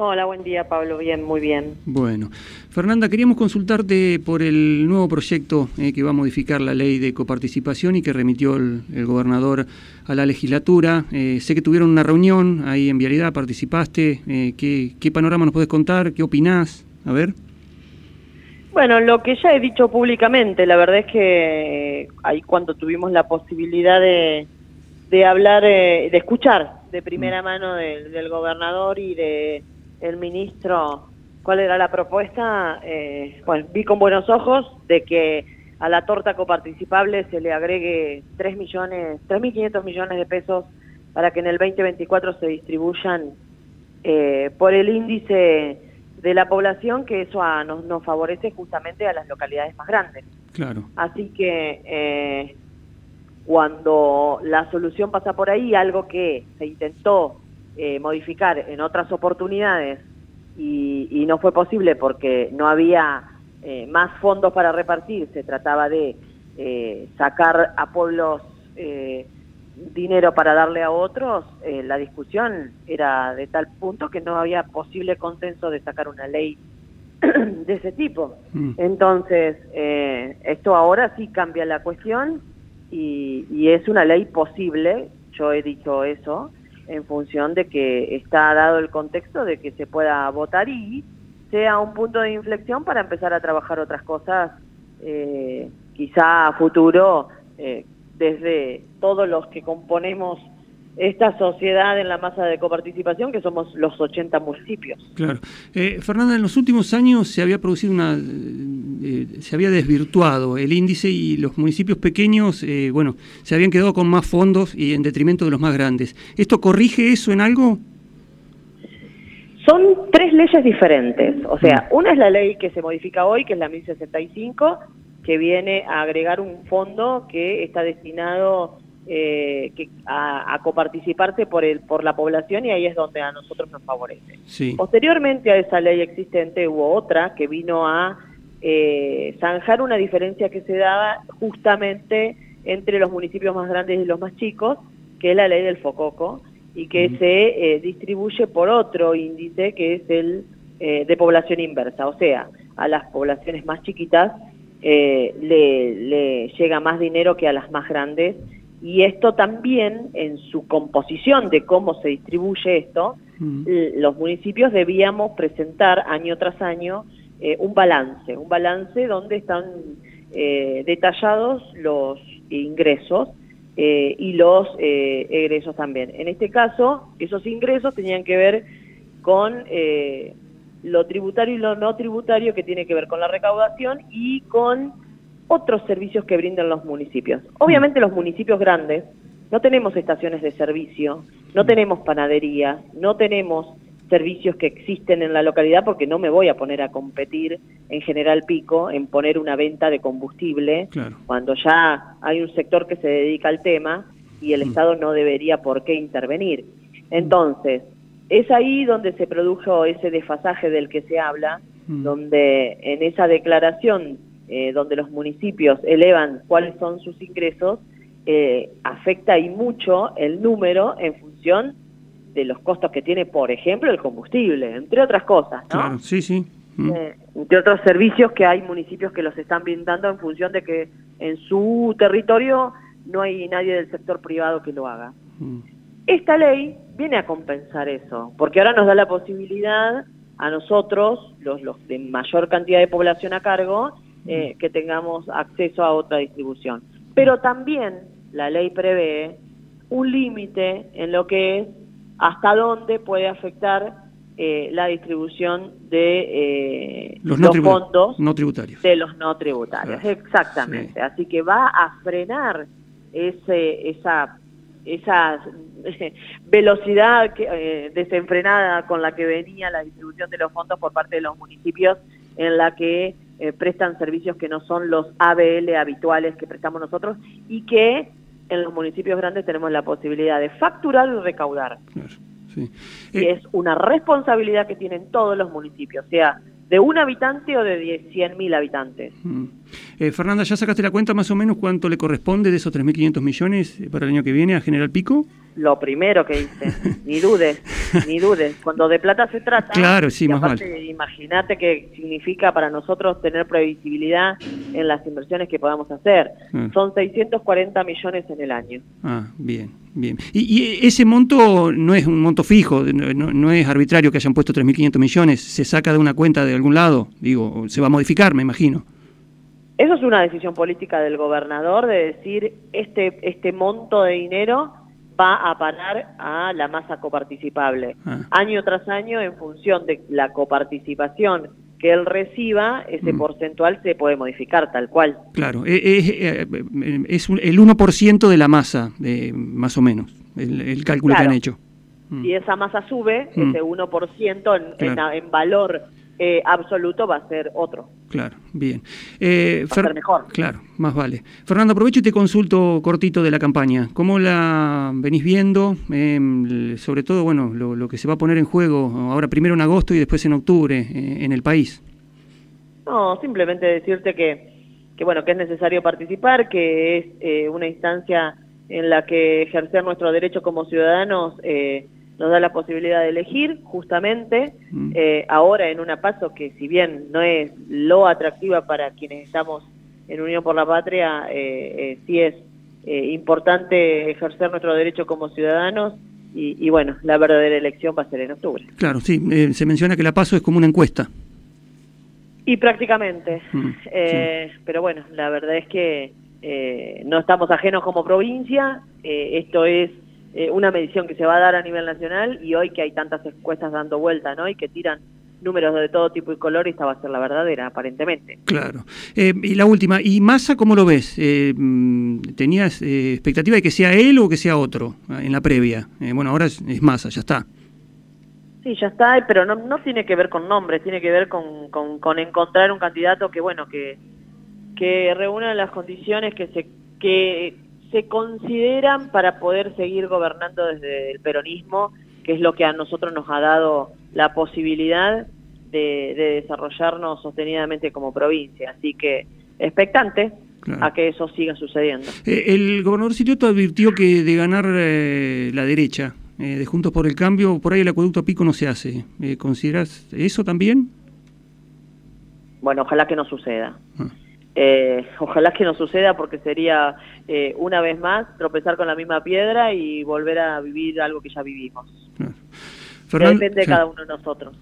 Hola, buen día Pablo, bien, muy bien. Bueno, Fernanda, queríamos consultarte por el nuevo proyecto eh, que va a modificar la ley de coparticipación y que remitió el, gobernador a la legislatura. Eh, sé que tuvieron una reunión ahí en Vialidad, participaste. Eh, ¿qué, ¿qué, panorama nos podés contar? ¿Qué opinás? A ver. Bueno, lo que ya he dicho públicamente, la verdad es que ahí cuando tuvimos la posibilidad de, de hablar, de escuchar de primera mm. mano del gobernador y de el ministro cuál era la propuesta, eh, bueno, vi con buenos ojos de que a la torta coparticipable se le agregue 3 millones, 3.500 millones de pesos para que en el 2024 se distribuyan eh, por el índice de la población, que eso nos, nos, favorece justamente a las localidades más grandes. Claro. Así que eh, cuando la solución pasa por ahí, algo que se intentó eh, modificar en otras oportunidades y, no fue posible porque no había eh, más fondos para repartir, se trataba de eh, sacar a pueblos dinero para darle a otros, la discusión era de tal punto que no había posible consenso de sacar una ley de ese tipo. Mm. Entonces, esto ahora sí cambia la cuestión y, y es una ley posible, yo he dicho eso, en función de que está dado el contexto de que se pueda votar y sea un punto de inflexión para empezar a trabajar otras cosas, eh, quizá a futuro, eh, desde todos los que componemos esta sociedad en la masa de coparticipación, que somos los 80 municipios. Claro. Eh, Fernanda, en los últimos años se había producido una... Eh, se había desvirtuado el índice y los municipios pequeños, eh, bueno, se habían quedado con más fondos y en detrimento de los más grandes. ¿Esto corrige eso en algo? Son tres leyes diferentes. O sea, mm. una es la ley que se modifica hoy, que es la 1065, que viene a agregar un fondo que está destinado eh, que, a, coparticiparse por, el, por la población y ahí es donde a nosotros nos favorece. Posteriormente a esa ley existente hubo otra que vino a eh, zanjar una diferencia que se daba justamente entre los municipios más grandes y los más chicos, que es la ley del Fococo, y que se eh, distribuye por otro índice que es el eh, de población inversa, o sea, a las poblaciones más chiquitas le, le llega más dinero que a las más grandes. Y esto también en su composición de cómo se distribuye esto, los municipios debíamos presentar año tras año eh, un balance, un balance donde están eh, detallados los ingresos eh, y los egresos también. En este caso, esos ingresos tenían que ver con lo tributario y lo no tributario, que tiene que ver con la recaudación y con otros servicios que brindan los municipios. Obviamente los municipios grandes no tenemos estaciones de servicio, no tenemos panadería, no tenemos servicios que existen en la localidad porque no me voy a poner a competir en General Pico en poner una venta de combustible cuando ya hay un sector que se dedica al tema y el mm. Estado no debería por qué intervenir. Entonces, es ahí donde se produjo ese desfasaje del que se habla, mm. donde en esa declaración eh, donde los municipios elevan cuáles son sus ingresos, eh, afecta y mucho el número en función de los costos que tiene, por ejemplo, el combustible, entre otras cosas, ¿no? Claro, sí, sí. Mm. Eh, entre otros servicios que hay municipios que los están brindando en función de que en su territorio no hay nadie del sector privado que lo haga. Mm. Esta ley viene a compensar eso, porque ahora nos da la posibilidad a nosotros, los, los de mayor cantidad de población a cargo, eh, que tengamos acceso a otra distribución. Pero también la ley prevé un límite en lo que es hasta dónde puede afectar eh, la distribución de eh, los, fondos no tributarios. de los no tributarios. Exactamente. Así que va a frenar ese, esa, esa velocidad desenfrenada con la que venía la distribución de los fondos por parte de los municipios en la que eh, prestan servicios que no son los ABL habituales que prestamos nosotros y que en los municipios grandes tenemos la posibilidad de facturar y recaudar. Y eh, es una responsabilidad que tienen todos los municipios, sea de un habitante o de 100.000 habitantes. Mm. Eh, Fernanda, ¿ya sacaste la cuenta más o menos cuánto le corresponde de esos 3.500 millones para el año que viene a General Pico? Lo primero que hice, ni dudes, ni dudes. Cuando de plata se trata, claro, sí, vale. imagínate qué significa para nosotros tener previsibilidad en las inversiones que podamos hacer. Ah. Son 640 millones en el año. Ah, bien, bien. Y, ese monto no es un monto fijo, no, no es arbitrario que hayan puesto 3.500 millones, se saca de una cuenta de algún lado, digo, se va a modificar, me imagino. Eso es una decisión política del gobernador de decir este, este monto de dinero va a parar a la masa coparticipable. Ah. Año tras año, en función de la coparticipación que él reciba, ese mm. porcentual se puede modificar tal cual. Claro, e, e, es, es, el 1% de la masa, de, más o menos, el, cálculo que han hecho. Mm. Si esa masa sube, mm. ese 1% en, en valor eh, absoluto va a ser otro. Claro, bien. Eh, va a ser mejor. Claro, más vale. Fernando, aprovecho y te consulto cortito de la campaña. ¿Cómo la venís viendo? Em, sobre todo, bueno, lo, que se va a poner en juego ahora primero en agosto y después en octubre eh, en el país. No, simplemente decirte que, que, bueno, que es necesario participar, que es eh, una instancia en la que ejercer nuestro derecho como ciudadanos nos da la posibilidad de elegir justamente mm. eh, ahora en una paso que si bien no es lo atractiva para quienes estamos en Unión por la Patria, eh, eh, sí es importante ejercer nuestro derecho como ciudadanos y, bueno, la verdadera elección va a ser en octubre. Claro, sí, se menciona que la paso es como una encuesta. Y prácticamente, mm, pero bueno, la verdad es que no estamos ajenos como provincia, esto es eh, una medición que se va a dar a nivel nacional y hoy que hay tantas encuestas dando vuelta, ¿no? Y que tiran números de todo tipo y color, esta va a ser la verdadera, aparentemente. Claro. Eh, y la última, ¿y Massa cómo lo ves? Eh, mm, ¿Tenías expectativa de que sea él o que sea otro en la previa? bueno, ahora es, Massa, ya está. Sí, ya está, pero no, no tiene que ver con nombres, tiene que ver con, con, encontrar un candidato que, bueno, que, que reúna las condiciones que se que se consideran para poder seguir gobernando desde el peronismo, que es lo que a nosotros nos ha dado la posibilidad de, desarrollarnos sostenidamente como provincia. Así que expectante a que eso siga sucediendo. Eh, el gobernador Sirioto advirtió que de ganar eh, la derecha, eh, de Juntos por el Cambio, por ahí el acueducto a pico no se hace. ¿Consideras eso también? Bueno, ojalá que no suceda. Ah. Eh, ojalá que no suceda porque sería eh, una vez más tropezar con la misma piedra y volver a vivir algo que ya vivimos. Depende de cada uno de nosotros.